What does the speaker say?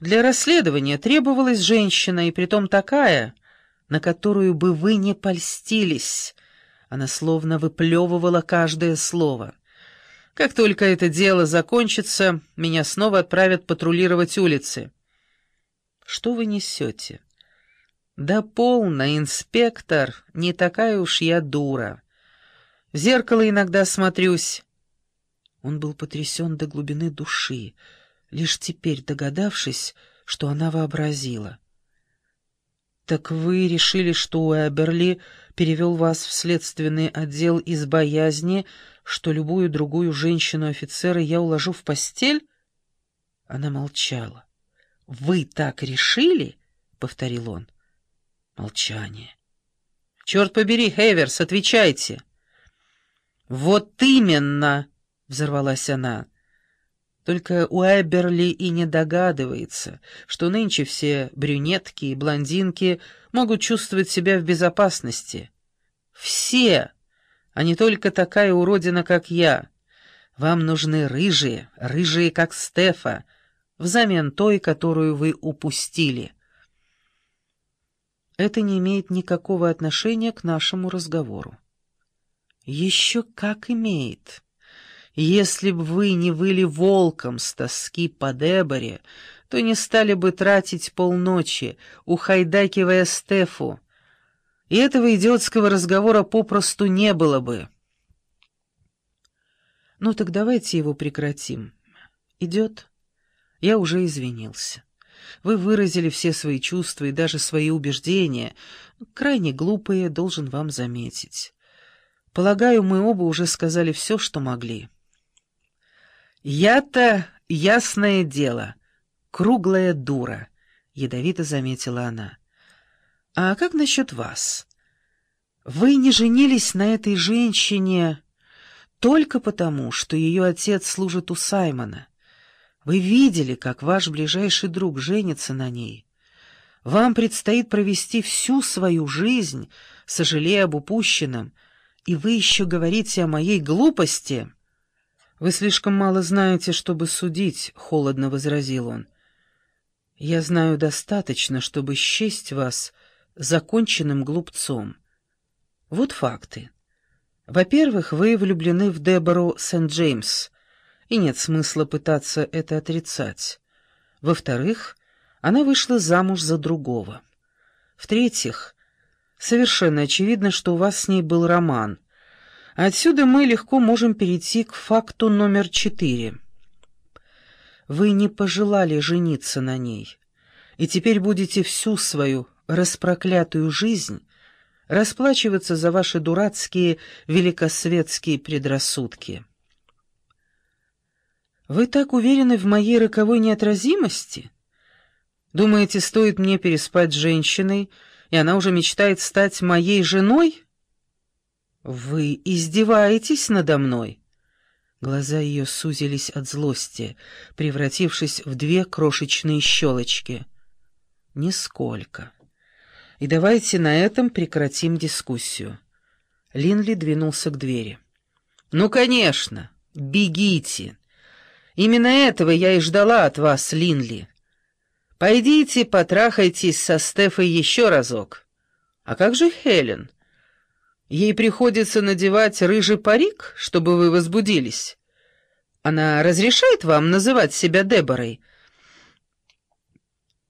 Для расследования требовалась женщина, и притом такая, на которую бы вы не польстились. Она словно выплевывала каждое слово. Как только это дело закончится, меня снова отправят патрулировать улицы. Что вы несете? Да полно, инспектор, не такая уж я дура. В зеркало иногда смотрюсь. Он был потрясен до глубины души, лишь теперь догадавшись, что она вообразила. «Так вы решили, что Уэберли перевел вас в следственный отдел из боязни, что любую другую женщину-офицера я уложу в постель?» Она молчала. «Вы так решили?» — повторил он. Молчание. «Черт побери, Хейверс, отвечайте!» «Вот именно!» — взорвалась она. Только Уэберли и не догадывается, что нынче все брюнетки и блондинки могут чувствовать себя в безопасности. Все, а не только такая уродина, как я. Вам нужны рыжие, рыжие, как Стефа, взамен той, которую вы упустили. Это не имеет никакого отношения к нашему разговору. Еще как имеет. Если бы вы не выли волком с тоски по Деборе, то не стали бы тратить полночи, ухайдакивая Стефу. И этого идиотского разговора попросту не было бы. Ну так давайте его прекратим. Идет? Я уже извинился. Вы выразили все свои чувства и даже свои убеждения, крайне глупые, должен вам заметить. Полагаю, мы оба уже сказали все, что могли». «Я-то, ясное дело, круглая дура», — ядовито заметила она. «А как насчет вас? Вы не женились на этой женщине только потому, что ее отец служит у Саймона. Вы видели, как ваш ближайший друг женится на ней. Вам предстоит провести всю свою жизнь, сожалея об упущенном, и вы еще говорите о моей глупости». «Вы слишком мало знаете, чтобы судить», — холодно возразил он. «Я знаю достаточно, чтобы счесть вас законченным глупцом. Вот факты. Во-первых, вы влюблены в Дебору Сент-Джеймс, и нет смысла пытаться это отрицать. Во-вторых, она вышла замуж за другого. В-третьих, совершенно очевидно, что у вас с ней был роман — Отсюда мы легко можем перейти к факту номер четыре. Вы не пожелали жениться на ней, и теперь будете всю свою распроклятую жизнь расплачиваться за ваши дурацкие великосветские предрассудки. Вы так уверены в моей роковой неотразимости? Думаете, стоит мне переспать с женщиной, и она уже мечтает стать моей женой?» «Вы издеваетесь надо мной?» Глаза ее сузились от злости, превратившись в две крошечные щелочки. «Нисколько. И давайте на этом прекратим дискуссию». Линли двинулся к двери. «Ну, конечно! Бегите! Именно этого я и ждала от вас, Линли. Пойдите, потрахайтесь со Стефой еще разок. А как же Хелен?» Ей приходится надевать рыжий парик, чтобы вы возбудились. Она разрешает вам называть себя Деборой,